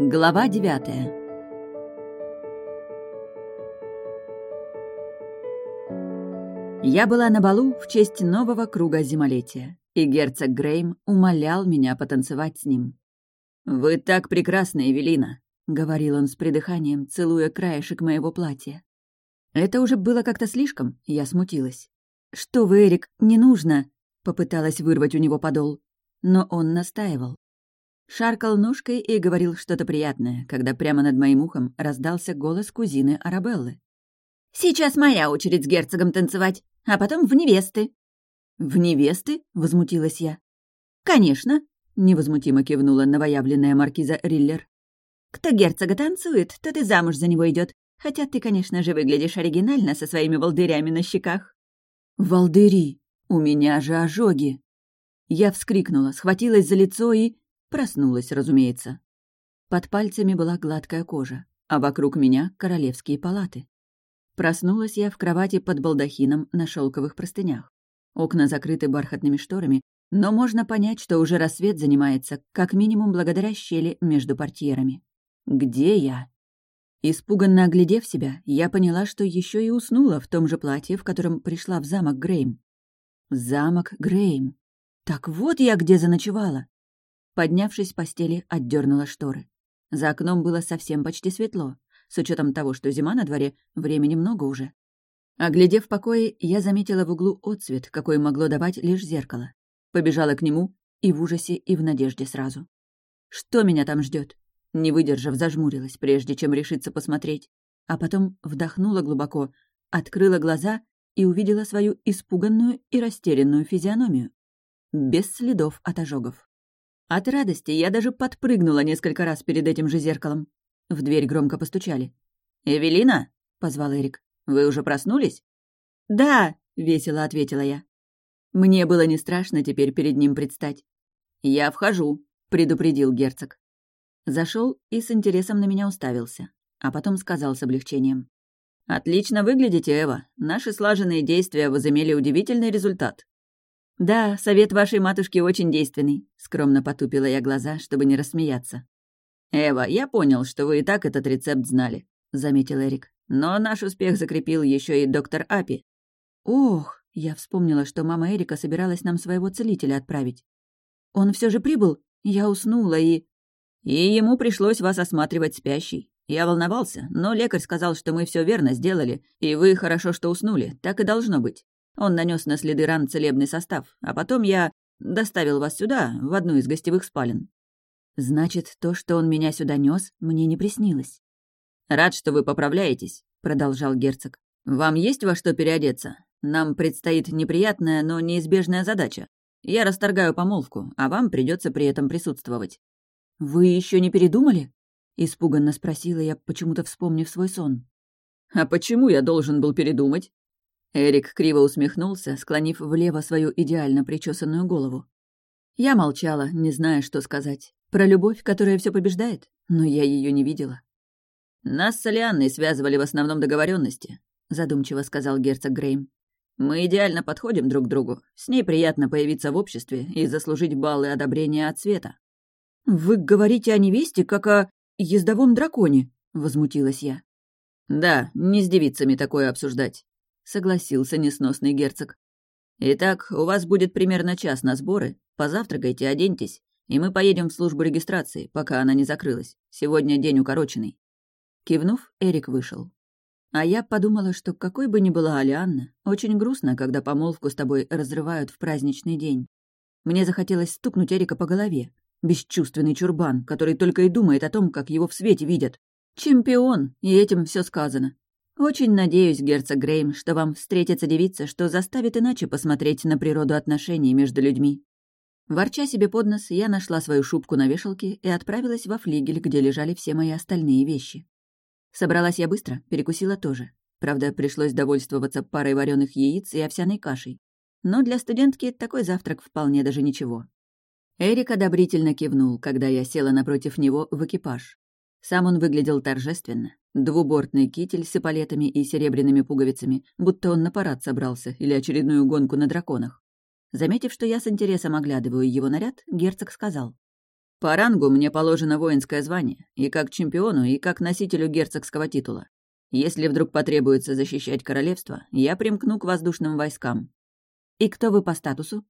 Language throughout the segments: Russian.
Глава девятая Я была на балу в честь нового круга зимолетия, и герцог Грейм умолял меня потанцевать с ним. «Вы так прекрасны, Эвелина», — говорил он с придыханием, целуя краешек моего платья. Это уже было как-то слишком, я смутилась. «Что вы, Эрик, не нужно!» — попыталась вырвать у него подол. Но он настаивал. Шаркал ножкой и говорил что-то приятное, когда прямо над моим ухом раздался голос кузины Арабеллы. «Сейчас моя очередь с герцогом танцевать, а потом в невесты». «В невесты?» — возмутилась я. «Конечно», — невозмутимо кивнула новоявленная маркиза Риллер. «Кто герцога танцует, тот и замуж за него идет, хотя ты, конечно же, выглядишь оригинально со своими волдырями на щеках». «Волдыри! У меня же ожоги!» Я вскрикнула, схватилась за лицо и... Проснулась, разумеется. Под пальцами была гладкая кожа, а вокруг меня — королевские палаты. Проснулась я в кровати под балдахином на шелковых простынях. Окна закрыты бархатными шторами, но можно понять, что уже рассвет занимается, как минимум благодаря щели между портьерами. Где я? Испуганно оглядев себя, я поняла, что еще и уснула в том же платье, в котором пришла в замок Грейм. Замок Грейм. Так вот я где заночевала. Поднявшись с постели, отдернула шторы. За окном было совсем почти светло. С учетом того, что зима на дворе, времени много уже. Оглядев покои, я заметила в углу отцвет, какой могло давать лишь зеркало. Побежала к нему и в ужасе, и в надежде сразу. Что меня там ждет? Не выдержав, зажмурилась, прежде чем решиться посмотреть. А потом вдохнула глубоко, открыла глаза и увидела свою испуганную и растерянную физиономию. Без следов от ожогов. От радости я даже подпрыгнула несколько раз перед этим же зеркалом. В дверь громко постучали. «Эвелина?» — позвал Эрик. «Вы уже проснулись?» «Да», — весело ответила я. Мне было не страшно теперь перед ним предстать. «Я вхожу», — предупредил герцог. Зашел и с интересом на меня уставился, а потом сказал с облегчением. «Отлично выглядите, Эва. Наши слаженные действия возымели удивительный результат. «Да, совет вашей матушки очень действенный», — скромно потупила я глаза, чтобы не рассмеяться. «Эва, я понял, что вы и так этот рецепт знали», — заметил Эрик. «Но наш успех закрепил еще и доктор Апи». «Ох!» — я вспомнила, что мама Эрика собиралась нам своего целителя отправить. «Он все же прибыл? Я уснула и...» «И ему пришлось вас осматривать спящий. Я волновался, но лекарь сказал, что мы все верно сделали, и вы хорошо, что уснули. Так и должно быть. Он нанес на следы ран целебный состав, а потом я доставил вас сюда, в одну из гостевых спален. Значит, то, что он меня сюда нес, мне не приснилось. Рад, что вы поправляетесь, продолжал герцог. Вам есть во что переодеться? Нам предстоит неприятная, но неизбежная задача. Я расторгаю помолвку, а вам придется при этом присутствовать. Вы еще не передумали? Испуганно спросила я, почему-то вспомнив свой сон. А почему я должен был передумать? Эрик криво усмехнулся, склонив влево свою идеально причесанную голову. Я молчала, не зная, что сказать. Про любовь, которая все побеждает? Но я ее не видела. «Нас с Алианной связывали в основном договоренности, задумчиво сказал герцог Грейм. «Мы идеально подходим друг к другу. С ней приятно появиться в обществе и заслужить баллы одобрения от света». «Вы говорите о невесте, как о ездовом драконе», — возмутилась я. «Да, не с девицами такое обсуждать. — согласился несносный герцог. «Итак, у вас будет примерно час на сборы. Позавтракайте, оденьтесь, и мы поедем в службу регистрации, пока она не закрылась. Сегодня день укороченный». Кивнув, Эрик вышел. А я подумала, что какой бы ни была Алианна, очень грустно, когда помолвку с тобой разрывают в праздничный день. Мне захотелось стукнуть Эрика по голове. Бесчувственный чурбан, который только и думает о том, как его в свете видят. Чемпион, и этим все сказано. Очень надеюсь, герцог Грейм, что вам встретится девица, что заставит иначе посмотреть на природу отношений между людьми. Ворча себе под нос, я нашла свою шубку на вешалке и отправилась во флигель, где лежали все мои остальные вещи. Собралась я быстро, перекусила тоже. Правда, пришлось довольствоваться парой вареных яиц и овсяной кашей. Но для студентки такой завтрак вполне даже ничего. Эрик одобрительно кивнул, когда я села напротив него в экипаж. Сам он выглядел торжественно. Двубортный китель с эполетами и серебряными пуговицами, будто он на парад собрался или очередную гонку на драконах. Заметив, что я с интересом оглядываю его наряд, герцог сказал. По рангу мне положено воинское звание, и как чемпиону, и как носителю герцогского титула. Если вдруг потребуется защищать королевство, я примкну к воздушным войскам». «И кто вы по статусу?»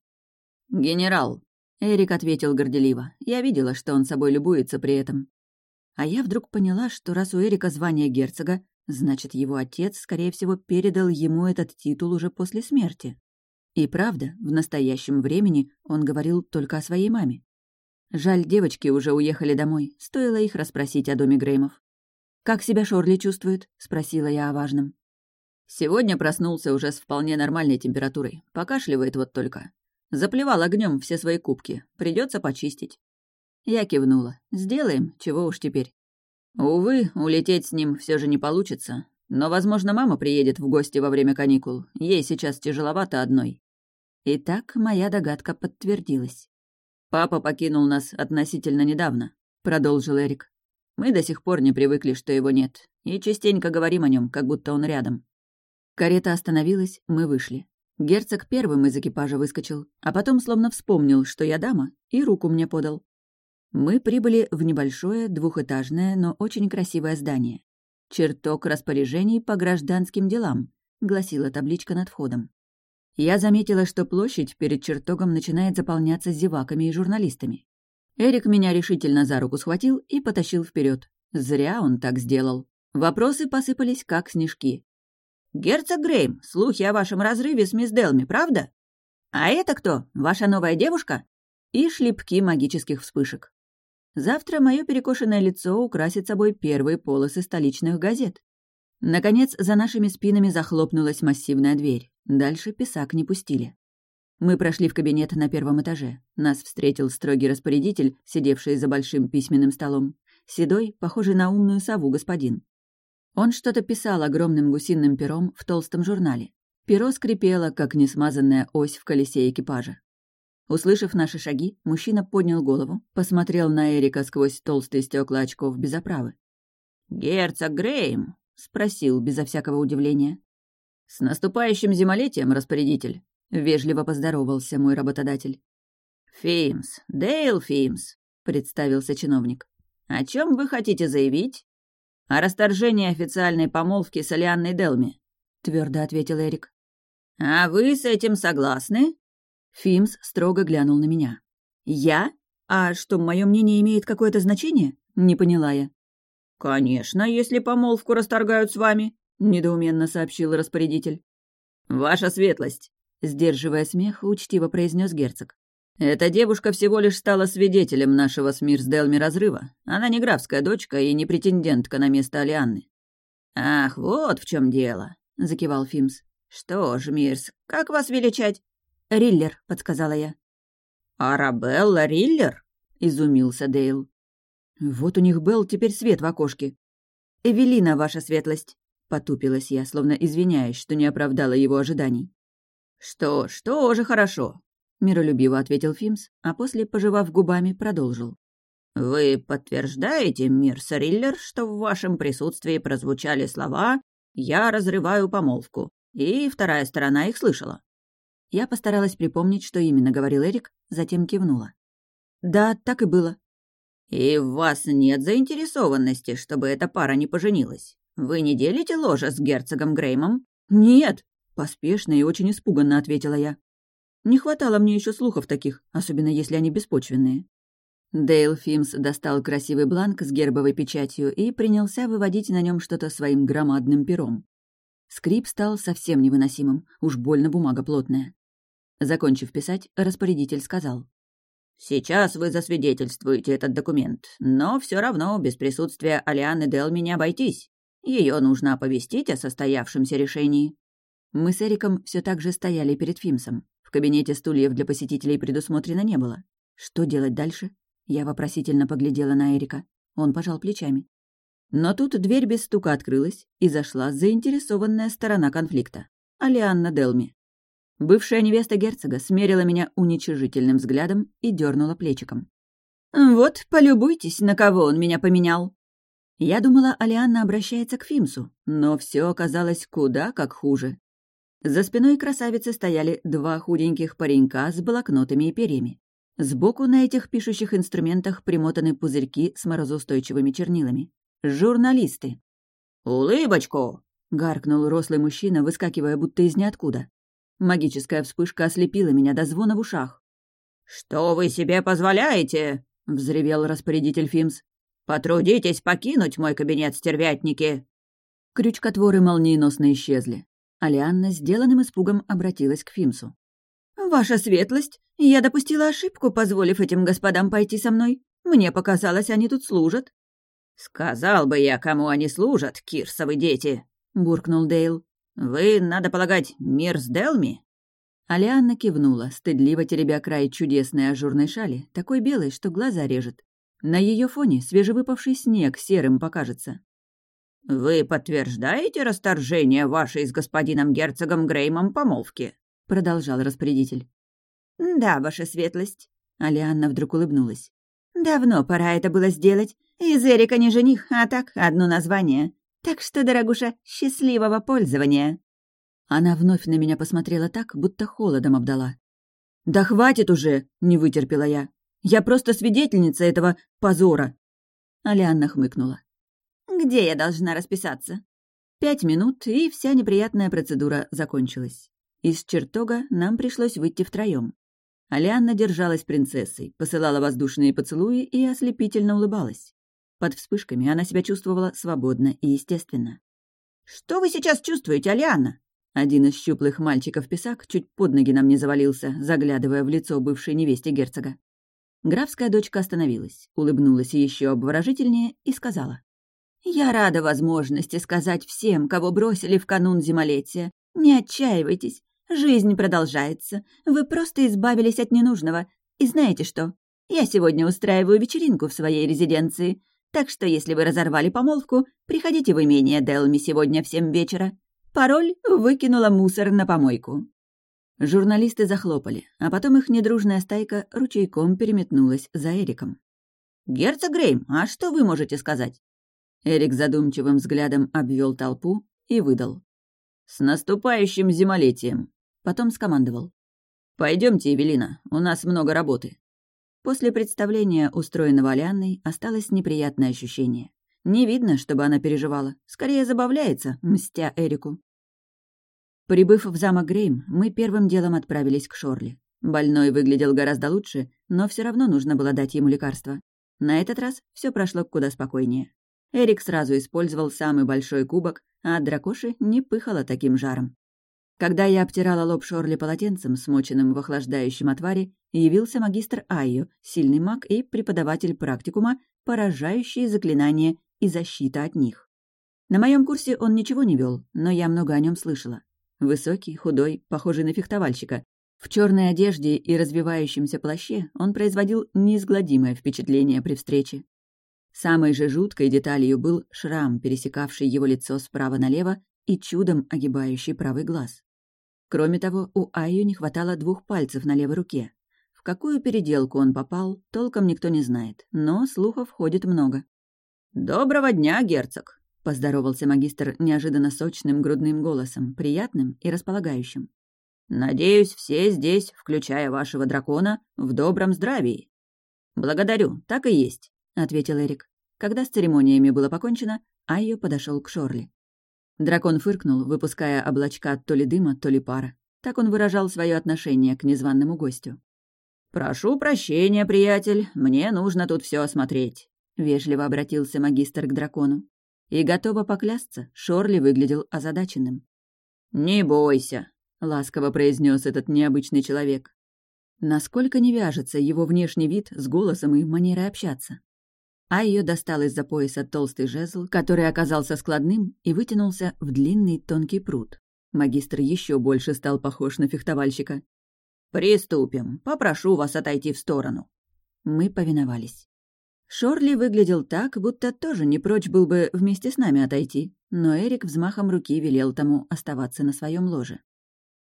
«Генерал», — Эрик ответил горделиво. Я видела, что он собой любуется при этом. А я вдруг поняла, что раз у Эрика звание герцога, значит, его отец, скорее всего, передал ему этот титул уже после смерти. И правда, в настоящем времени он говорил только о своей маме. Жаль, девочки уже уехали домой, стоило их расспросить о доме Греймов. «Как себя Шорли чувствует?» — спросила я о важном. Сегодня проснулся уже с вполне нормальной температурой, покашливает вот только. Заплевал огнем все свои кубки, придется почистить. Я кивнула. «Сделаем, чего уж теперь». Увы, улететь с ним все же не получится, но, возможно, мама приедет в гости во время каникул. Ей сейчас тяжеловато одной. Итак, моя догадка подтвердилась. «Папа покинул нас относительно недавно», — продолжил Эрик. «Мы до сих пор не привыкли, что его нет, и частенько говорим о нем, как будто он рядом». Карета остановилась, мы вышли. Герцог первым из экипажа выскочил, а потом словно вспомнил, что я дама, и руку мне подал. Мы прибыли в небольшое, двухэтажное, но очень красивое здание. «Чертог распоряжений по гражданским делам», — гласила табличка над входом. Я заметила, что площадь перед чертогом начинает заполняться зеваками и журналистами. Эрик меня решительно за руку схватил и потащил вперед. Зря он так сделал. Вопросы посыпались, как снежки. «Герцог Грейм, слухи о вашем разрыве с мисс Делми, правда? А это кто? Ваша новая девушка?» И шлепки магических вспышек. Завтра мое перекошенное лицо украсит собой первые полосы столичных газет. Наконец, за нашими спинами захлопнулась массивная дверь. Дальше писак не пустили. Мы прошли в кабинет на первом этаже. Нас встретил строгий распорядитель, сидевший за большим письменным столом. Седой, похожий на умную сову господин. Он что-то писал огромным гусиным пером в толстом журнале. Перо скрипело, как несмазанная ось в колесе экипажа. Услышав наши шаги, мужчина поднял голову, посмотрел на Эрика сквозь толстые стекла очков без оправы. «Герцог Грейм?» — спросил безо всякого удивления. «С наступающим зимолетием, распорядитель!» — вежливо поздоровался мой работодатель. «Фимс, Дейл Фимс», — представился чиновник. «О чем вы хотите заявить?» «О расторжении официальной помолвки с Алианной Делми», — твердо ответил Эрик. «А вы с этим согласны?» Фимс строго глянул на меня. «Я? А что, мое мнение имеет какое-то значение?» Не поняла я. «Конечно, если помолвку расторгают с вами», — недоуменно сообщил распорядитель. «Ваша светлость», — сдерживая смех, учтиво произнес герцог. «Эта девушка всего лишь стала свидетелем нашего с Мирсделми разрыва. Она не графская дочка и не претендентка на место Алианны». «Ах, вот в чем дело», — закивал Фимс. «Что ж, Мирс, как вас величать?» «Риллер», — подсказала я. «Арабелла Риллер?» — изумился Дейл. «Вот у них был теперь свет в окошке». «Эвелина, ваша светлость», — потупилась я, словно извиняясь, что не оправдала его ожиданий. «Что ж, тоже хорошо», — миролюбиво ответил Фимс, а после, пожевав губами, продолжил. «Вы подтверждаете, мир Риллер, что в вашем присутствии прозвучали слова «Я разрываю помолвку», и вторая сторона их слышала?» Я постаралась припомнить, что именно говорил Эрик, затем кивнула. «Да, так и было». «И в вас нет заинтересованности, чтобы эта пара не поженилась? Вы не делите ложа с герцогом Греймом?» «Нет», — поспешно и очень испуганно ответила я. «Не хватало мне еще слухов таких, особенно если они беспочвенные». Дейл Фимс достал красивый бланк с гербовой печатью и принялся выводить на нем что-то своим громадным пером. Скрип стал совсем невыносимым, уж больно бумага плотная. Закончив писать, распорядитель сказал. «Сейчас вы засвидетельствуете этот документ, но все равно без присутствия Алианы Делми не обойтись. Ее нужно оповестить о состоявшемся решении». Мы с Эриком все так же стояли перед Фимсом. В кабинете стульев для посетителей предусмотрено не было. Что делать дальше? Я вопросительно поглядела на Эрика. Он пожал плечами. Но тут дверь без стука открылась, и зашла заинтересованная сторона конфликта. Алианна Делми. Бывшая невеста герцога смерила меня уничижительным взглядом и дернула плечиком. «Вот, полюбуйтесь, на кого он меня поменял!» Я думала, Алианна обращается к Фимсу, но все оказалось куда как хуже. За спиной красавицы стояли два худеньких паренька с блокнотами и перьями. Сбоку на этих пишущих инструментах примотаны пузырьки с морозоустойчивыми чернилами. Журналисты. «Улыбочку!» — гаркнул рослый мужчина, выскакивая будто из ниоткуда. Магическая вспышка ослепила меня до звона в ушах. «Что вы себе позволяете?» — взревел распорядитель Фимс. «Потрудитесь покинуть мой кабинет, стервятники!» Крючкотворы молниеносно исчезли. Алианна сделанным испугом обратилась к Фимсу. «Ваша светлость, я допустила ошибку, позволив этим господам пойти со мной. Мне показалось, они тут служат». «Сказал бы я, кому они служат, кирсовы дети», — буркнул Дейл. «Вы, надо полагать, мир с Делми?» Алианна кивнула, стыдливо теребя край чудесной ажурной шали, такой белой, что глаза режет. На ее фоне свежевыпавший снег серым покажется. «Вы подтверждаете расторжение вашей с господином герцогом Греймом помолвки?» — продолжал распорядитель. «Да, ваша светлость», — Алианна вдруг улыбнулась. «Давно пора это было сделать. Из Эрика не жених, а так, одно название. Так что, дорогуша, счастливого пользования!» Она вновь на меня посмотрела так, будто холодом обдала. «Да хватит уже!» — не вытерпела я. «Я просто свидетельница этого позора!» Алианна хмыкнула. «Где я должна расписаться?» Пять минут, и вся неприятная процедура закончилась. Из чертога нам пришлось выйти втроем. Алианна держалась принцессой, посылала воздушные поцелуи и ослепительно улыбалась. Под вспышками она себя чувствовала свободно и естественно. «Что вы сейчас чувствуете, Алианна?» Один из щуплых мальчиков писак чуть под ноги нам не завалился, заглядывая в лицо бывшей невесте герцога. Графская дочка остановилась, улыбнулась еще обворожительнее и сказала. «Я рада возможности сказать всем, кого бросили в канун зимолетия. Не отчаивайтесь, Жизнь продолжается. Вы просто избавились от ненужного. И знаете что? Я сегодня устраиваю вечеринку в своей резиденции. Так что, если вы разорвали помолвку, приходите в имение Делми сегодня в семь вечера. Пароль выкинула мусор на помойку». Журналисты захлопали, а потом их недружная стайка ручейком переметнулась за Эриком. «Герцог Грейм, а что вы можете сказать?» Эрик задумчивым взглядом обвел толпу и выдал. «С наступающим зимолетием! Потом скомандовал. Пойдемте, Евелина, у нас много работы». После представления, устроенного Алианной, осталось неприятное ощущение. Не видно, чтобы она переживала. Скорее забавляется, мстя Эрику. Прибыв в замок Грейм, мы первым делом отправились к Шорли. Больной выглядел гораздо лучше, но все равно нужно было дать ему лекарство. На этот раз все прошло куда спокойнее. Эрик сразу использовал самый большой кубок, а дракоши не пыхало таким жаром. Когда я обтирала лоб Шорли полотенцем, смоченным в охлаждающем отваре, явился магистр Айо, сильный маг и преподаватель практикума, поражающие заклинания и защита от них. На моем курсе он ничего не вел, но я много о нем слышала. Высокий, худой, похожий на фехтовальщика. В черной одежде и развивающемся плаще он производил неизгладимое впечатление при встрече. Самой же жуткой деталью был шрам, пересекавший его лицо справа налево и чудом огибающий правый глаз. Кроме того, у Айю не хватало двух пальцев на левой руке. В какую переделку он попал, толком никто не знает, но слухов ходит много. «Доброго дня, герцог!» — поздоровался магистр неожиданно сочным грудным голосом, приятным и располагающим. «Надеюсь, все здесь, включая вашего дракона, в добром здравии». «Благодарю, так и есть», — ответил Эрик. Когда с церемониями было покончено, Айо подошел к Шорли. Дракон фыркнул, выпуская облачка то ли дыма, то ли пара. Так он выражал свое отношение к незваному гостю. «Прошу прощения, приятель, мне нужно тут все осмотреть», — вежливо обратился магистр к дракону. И, готово поклясться, Шорли выглядел озадаченным. «Не бойся», — ласково произнес этот необычный человек. Насколько не вяжется его внешний вид с голосом и манерой общаться. А ее достал из-за пояса толстый жезл, который оказался складным и вытянулся в длинный тонкий пруд. Магистр еще больше стал похож на фехтовальщика. «Приступим. Попрошу вас отойти в сторону». Мы повиновались. Шорли выглядел так, будто тоже не прочь был бы вместе с нами отойти, но Эрик взмахом руки велел тому оставаться на своем ложе.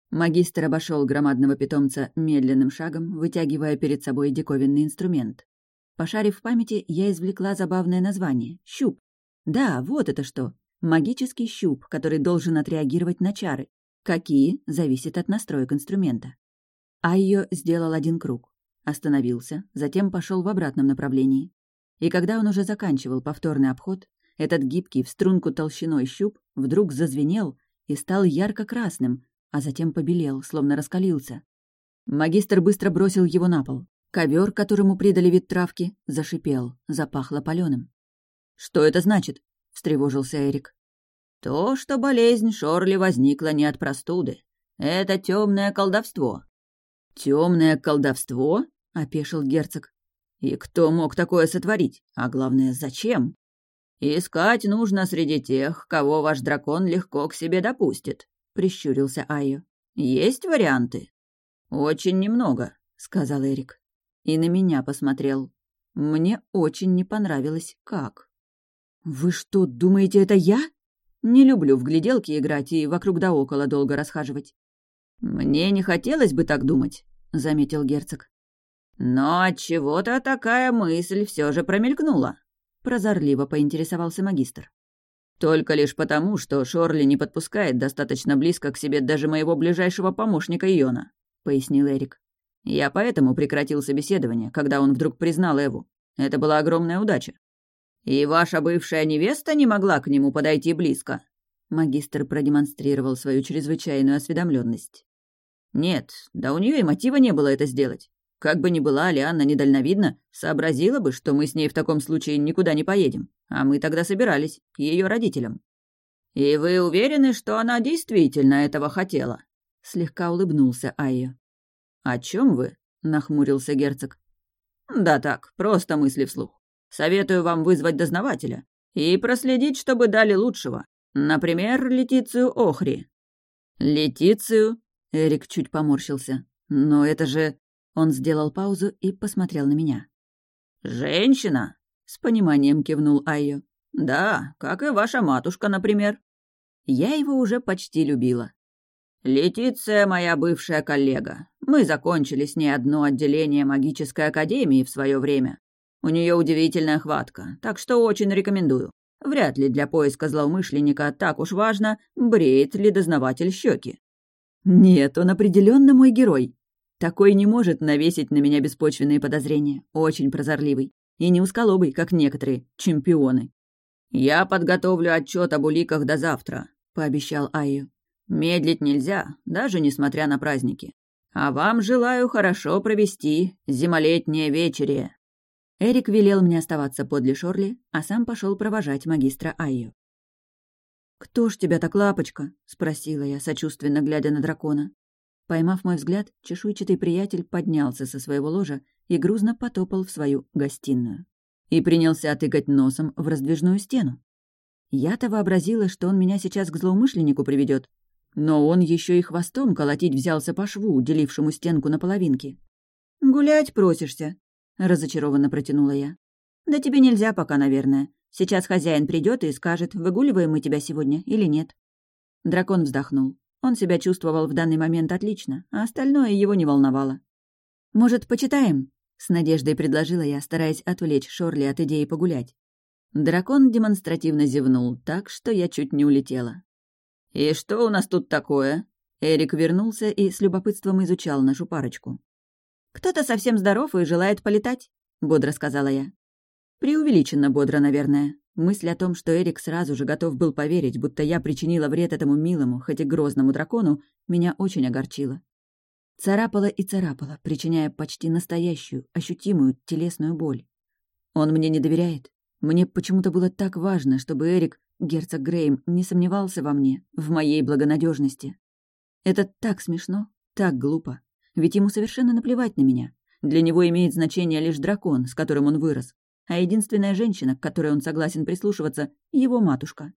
Магистр обошел громадного питомца медленным шагом, вытягивая перед собой диковинный инструмент. Пошарив в памяти, я извлекла забавное название — щуп. Да, вот это что. Магический щуп, который должен отреагировать на чары. Какие, зависит от настроек инструмента. Айо сделал один круг. остановился, затем пошел в обратном направлении. И когда он уже заканчивал повторный обход, этот гибкий в струнку толщиной щуп вдруг зазвенел и стал ярко-красным, а затем побелел, словно раскалился. Магистр быстро бросил его на пол. Ковер, которому придали вид травки, зашипел, запахло паленым. «Что это значит?» — встревожился Эрик. «То, что болезнь Шорли возникла не от простуды. Это темное колдовство». Темное колдовство?» — опешил герцог. «И кто мог такое сотворить? А главное, зачем?» «Искать нужно среди тех, кого ваш дракон легко к себе допустит», — прищурился Айо. «Есть варианты?» «Очень немного», — сказал Эрик. И на меня посмотрел. Мне очень не понравилось, как. «Вы что, думаете, это я?» Не люблю в гляделки играть и вокруг да около долго расхаживать. «Мне не хотелось бы так думать», — заметил герцог. «Но от чего то такая мысль все же промелькнула», — прозорливо поинтересовался магистр. «Только лишь потому, что Шорли не подпускает достаточно близко к себе даже моего ближайшего помощника Йона», — пояснил Эрик. «Я поэтому прекратил собеседование, когда он вдруг признал Эву. Это была огромная удача». «И ваша бывшая невеста не могла к нему подойти близко?» Магистр продемонстрировал свою чрезвычайную осведомленность. «Нет, да у нее и мотива не было это сделать. Как бы ни была Алианна недальновидна, сообразила бы, что мы с ней в таком случае никуда не поедем, а мы тогда собирались, к ее родителям». «И вы уверены, что она действительно этого хотела?» Слегка улыбнулся Айо. «О чем вы?» — нахмурился герцог. «Да так, просто мысли вслух. Советую вам вызвать дознавателя и проследить, чтобы дали лучшего. Например, Летицию Охри». «Летицию?» — Эрик чуть поморщился. «Но это же...» Он сделал паузу и посмотрел на меня. «Женщина?» — с пониманием кивнул Айо. «Да, как и ваша матушка, например». Я его уже почти любила. «Летиция моя бывшая коллега. Мы закончили с ней одно отделение магической академии в свое время. У нее удивительная хватка, так что очень рекомендую. Вряд ли для поиска злоумышленника так уж важно, бреет ли дознаватель щеки. Нет, он определенно мой герой. Такой не может навесить на меня беспочвенные подозрения. Очень прозорливый. И не усколобый, как некоторые чемпионы. «Я подготовлю отчет об уликах до завтра», — пообещал Айю. Медлить нельзя, даже несмотря на праздники. А вам желаю хорошо провести зимолетнее вечере. Эрик велел мне оставаться подле Шорли, а сам пошел провожать магистра Айю. «Кто ж тебя так, лапочка?» — спросила я, сочувственно глядя на дракона. Поймав мой взгляд, чешуйчатый приятель поднялся со своего ложа и грузно потопал в свою гостиную. И принялся тыкать носом в раздвижную стену. Я-то вообразила, что он меня сейчас к злоумышленнику приведет, но он еще и хвостом колотить взялся по шву, делившему стенку на половинки. «Гулять просишься?» — разочарованно протянула я. «Да тебе нельзя пока, наверное. Сейчас хозяин придет и скажет, выгуливаем мы тебя сегодня или нет». Дракон вздохнул. Он себя чувствовал в данный момент отлично, а остальное его не волновало. «Может, почитаем?» — с надеждой предложила я, стараясь отвлечь Шорли от идеи погулять. Дракон демонстративно зевнул так, что я чуть не улетела. «И что у нас тут такое?» Эрик вернулся и с любопытством изучал нашу парочку. «Кто-то совсем здоров и желает полетать», — бодро сказала я. Преувеличенно бодро, наверное. Мысль о том, что Эрик сразу же готов был поверить, будто я причинила вред этому милому, хоть и грозному дракону, меня очень огорчила. Царапала и царапала, причиняя почти настоящую, ощутимую телесную боль. Он мне не доверяет. Мне почему-то было так важно, чтобы Эрик Герцог Грейм не сомневался во мне, в моей благонадежности. Это так смешно, так глупо. Ведь ему совершенно наплевать на меня. Для него имеет значение лишь дракон, с которым он вырос. А единственная женщина, к которой он согласен прислушиваться, — его матушка.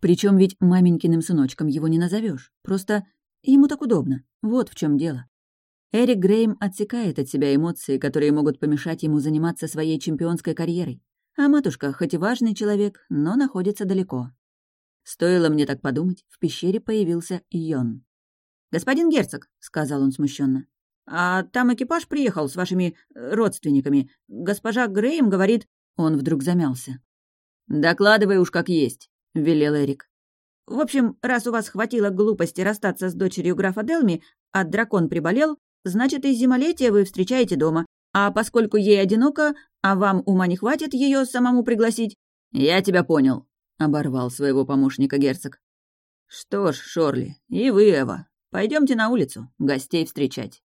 Причем ведь маменькиным сыночком его не назовешь. Просто ему так удобно. Вот в чем дело. Эрик Грейм отсекает от себя эмоции, которые могут помешать ему заниматься своей чемпионской карьерой. А матушка, хоть и важный человек, но находится далеко. Стоило мне так подумать, в пещере появился Йон. «Господин герцог», — сказал он смущенно, — «а там экипаж приехал с вашими э, родственниками. Госпожа Грейм говорит...» Он вдруг замялся. «Докладывай уж как есть», — велел Эрик. «В общем, раз у вас хватило глупости расстаться с дочерью графа Делми, а дракон приболел, значит, и зимолетие вы встречаете дома. А поскольку ей одиноко, а вам ума не хватит ее самому пригласить...» «Я тебя понял», — оборвал своего помощника герцог. «Что ж, Шорли, и вы, Эва, пойдемте на улицу, гостей встречать.